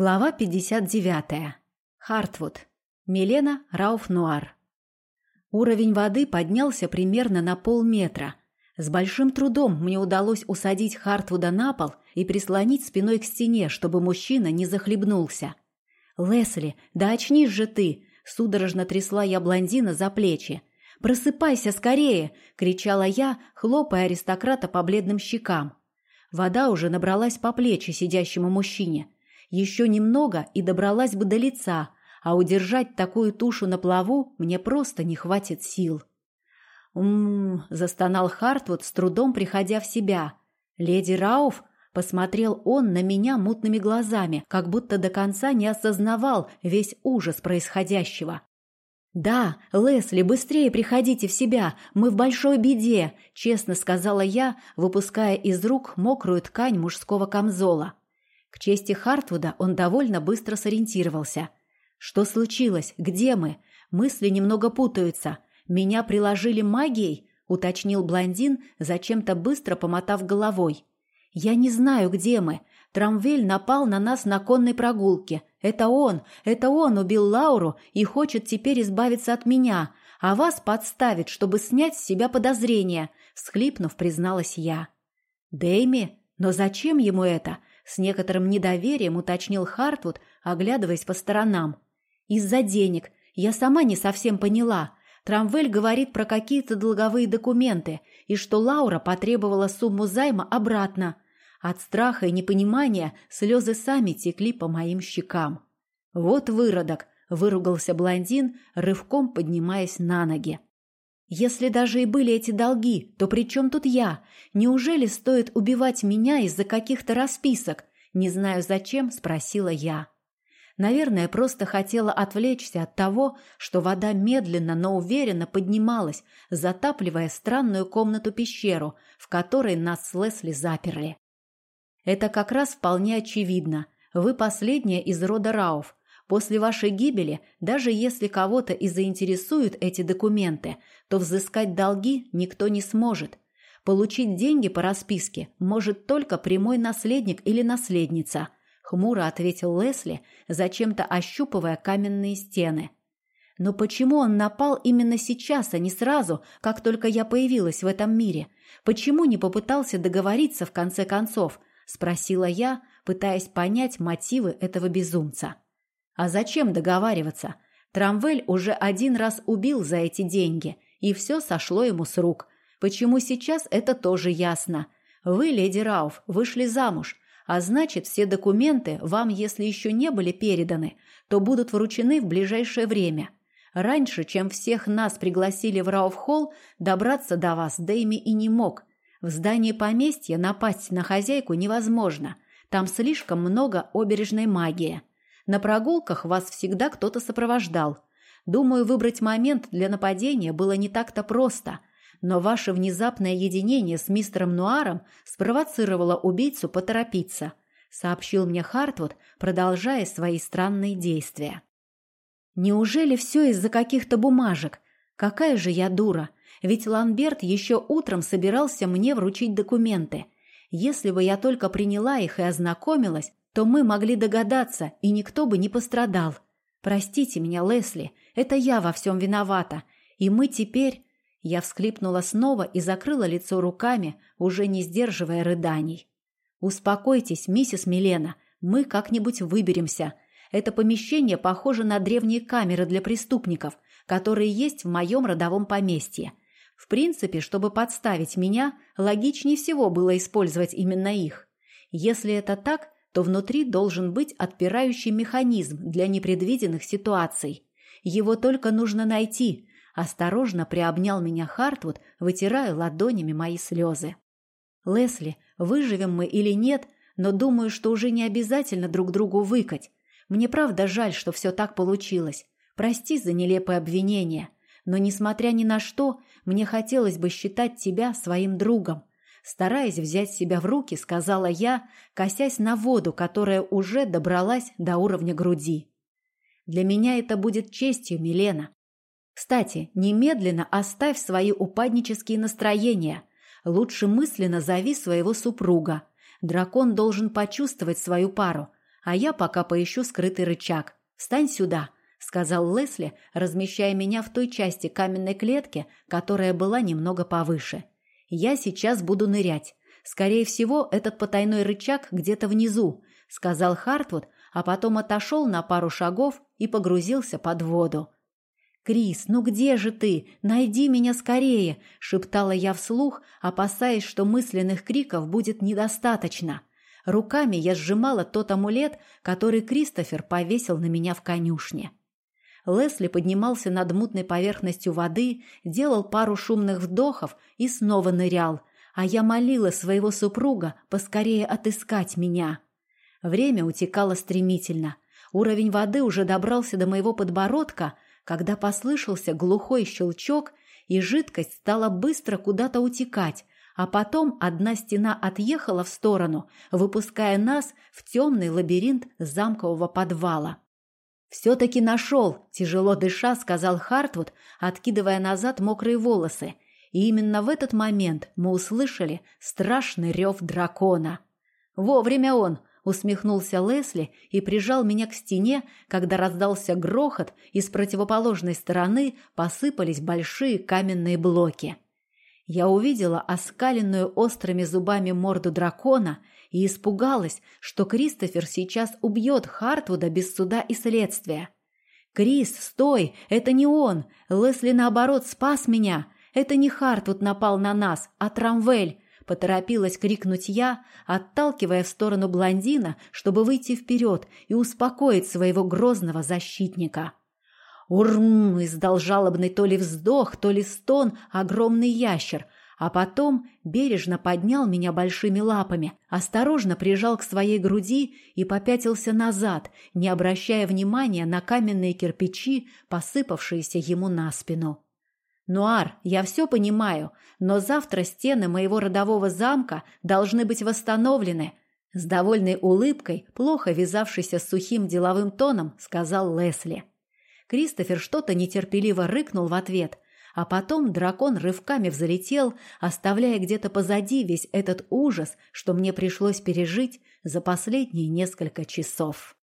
Глава 59. Хартвуд. Милена Рауф-Нуар. Уровень воды поднялся примерно на полметра. С большим трудом мне удалось усадить Хартвуда на пол и прислонить спиной к стене, чтобы мужчина не захлебнулся. «Лесли, да очнись же ты!» – судорожно трясла я блондина за плечи. «Просыпайся скорее!» – кричала я, хлопая аристократа по бледным щекам. Вода уже набралась по плечи сидящему мужчине – еще немного и добралась бы до лица, а удержать такую тушу на плаву мне просто не хватит сил. «М-м-м», застонал Хартвуд, с трудом приходя в себя. «Леди Рауф?» — посмотрел он на меня мутными глазами, как будто до конца не осознавал весь ужас происходящего. «Да, Лесли, быстрее приходите в себя, мы в большой беде», — честно сказала я, выпуская из рук мокрую ткань мужского камзола. К чести Хартвуда он довольно быстро сориентировался. «Что случилось? Где мы? Мысли немного путаются. Меня приложили магией?» — уточнил блондин, зачем-то быстро помотав головой. «Я не знаю, где мы. Трамвель напал на нас на конной прогулке. Это он, это он убил Лауру и хочет теперь избавиться от меня, а вас подставит, чтобы снять с себя подозрения», — всхлипнув, призналась я. «Дэйми? Но зачем ему это? С некоторым недоверием уточнил Хартвуд, оглядываясь по сторонам. «Из-за денег. Я сама не совсем поняла. Трамвель говорит про какие-то долговые документы и что Лаура потребовала сумму займа обратно. От страха и непонимания слезы сами текли по моим щекам. «Вот выродок!» – выругался блондин, рывком поднимаясь на ноги. Если даже и были эти долги, то при чем тут я? Неужели стоит убивать меня из-за каких-то расписок? Не знаю зачем, спросила я. Наверное, просто хотела отвлечься от того, что вода медленно, но уверенно поднималась, затапливая странную комнату-пещеру, в которой нас с Лесли заперли. Это как раз вполне очевидно. Вы последняя из рода Рауф, После вашей гибели, даже если кого-то и заинтересуют эти документы, то взыскать долги никто не сможет. Получить деньги по расписке может только прямой наследник или наследница, хмуро ответил Лесли, зачем-то ощупывая каменные стены. Но почему он напал именно сейчас, а не сразу, как только я появилась в этом мире? Почему не попытался договориться в конце концов? спросила я, пытаясь понять мотивы этого безумца. А зачем договариваться? Трамвель уже один раз убил за эти деньги, и все сошло ему с рук. Почему сейчас, это тоже ясно. Вы, леди Рауф, вышли замуж, а значит, все документы вам, если еще не были переданы, то будут вручены в ближайшее время. Раньше, чем всех нас пригласили в Рауф-холл, добраться до вас Дэйми и не мог. В здании поместья напасть на хозяйку невозможно. Там слишком много обережной магии. На прогулках вас всегда кто-то сопровождал. Думаю, выбрать момент для нападения было не так-то просто, но ваше внезапное единение с мистером Нуаром спровоцировало убийцу поторопиться, сообщил мне Хартвуд, продолжая свои странные действия. Неужели все из-за каких-то бумажек? Какая же я дура! Ведь Ланберт еще утром собирался мне вручить документы. Если бы я только приняла их и ознакомилась, то мы могли догадаться, и никто бы не пострадал. Простите меня, Лесли, это я во всем виновата. И мы теперь... Я всхлипнула снова и закрыла лицо руками, уже не сдерживая рыданий. «Успокойтесь, миссис Милена, мы как-нибудь выберемся. Это помещение похоже на древние камеры для преступников, которые есть в моем родовом поместье. В принципе, чтобы подставить меня, логичнее всего было использовать именно их. Если это так, то внутри должен быть отпирающий механизм для непредвиденных ситуаций. Его только нужно найти. Осторожно приобнял меня Хартвуд, вытирая ладонями мои слезы. «Лесли, выживем мы или нет, но думаю, что уже не обязательно друг другу выкать. Мне правда жаль, что все так получилось. Прости за нелепое обвинение. Но, несмотря ни на что, мне хотелось бы считать тебя своим другом. Стараясь взять себя в руки, сказала я, косясь на воду, которая уже добралась до уровня груди. Для меня это будет честью, Милена. Кстати, немедленно оставь свои упаднические настроения. Лучше мысленно зови своего супруга. Дракон должен почувствовать свою пару. а я пока поищу скрытый рычаг. Встань сюда, сказал Лесли, размещая меня в той части каменной клетки, которая была немного повыше. Я сейчас буду нырять. Скорее всего, этот потайной рычаг где-то внизу, сказал Хартвуд, а потом отошел на пару шагов и погрузился под воду. «Крис, ну где же ты? Найди меня скорее!» – шептала я вслух, опасаясь, что мысленных криков будет недостаточно. Руками я сжимала тот амулет, который Кристофер повесил на меня в конюшне. Лесли поднимался над мутной поверхностью воды, делал пару шумных вдохов и снова нырял, а я молила своего супруга поскорее отыскать меня. Время утекало стремительно. Уровень воды уже добрался до моего подбородка – когда послышался глухой щелчок, и жидкость стала быстро куда-то утекать, а потом одна стена отъехала в сторону, выпуская нас в темный лабиринт замкового подвала. «Все-таки нашел!» – тяжело дыша, сказал Хартвуд, откидывая назад мокрые волосы. И именно в этот момент мы услышали страшный рев дракона. Вовремя он, усмехнулся Лесли и прижал меня к стене, когда раздался грохот, и с противоположной стороны посыпались большие каменные блоки. Я увидела оскаленную острыми зубами морду дракона и испугалась, что Кристофер сейчас убьет Хартвуда без суда и следствия. «Крис, стой! Это не он! Лесли, наоборот, спас меня! Это не Хартвуд напал на нас, а Трамвель! Поторопилась крикнуть я, отталкивая в сторону блондина, чтобы выйти вперед и успокоить своего грозного защитника. «Урм!» — издал жалобный то ли вздох, то ли стон огромный ящер, а потом бережно поднял меня большими лапами, осторожно прижал к своей груди и попятился назад, не обращая внимания на каменные кирпичи, посыпавшиеся ему на спину. «Нуар, я все понимаю, но завтра стены моего родового замка должны быть восстановлены», с довольной улыбкой, плохо вязавшейся с сухим деловым тоном, сказал Лесли. Кристофер что-то нетерпеливо рыкнул в ответ, а потом дракон рывками взлетел, оставляя где-то позади весь этот ужас, что мне пришлось пережить за последние несколько часов.